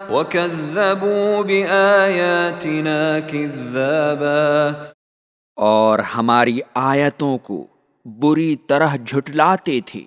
وَكَذَّبُوا بِآيَاتِنَا كِذَّابًا اور ہماری آیتوں کو بری طرح جھٹلاتے تھے۔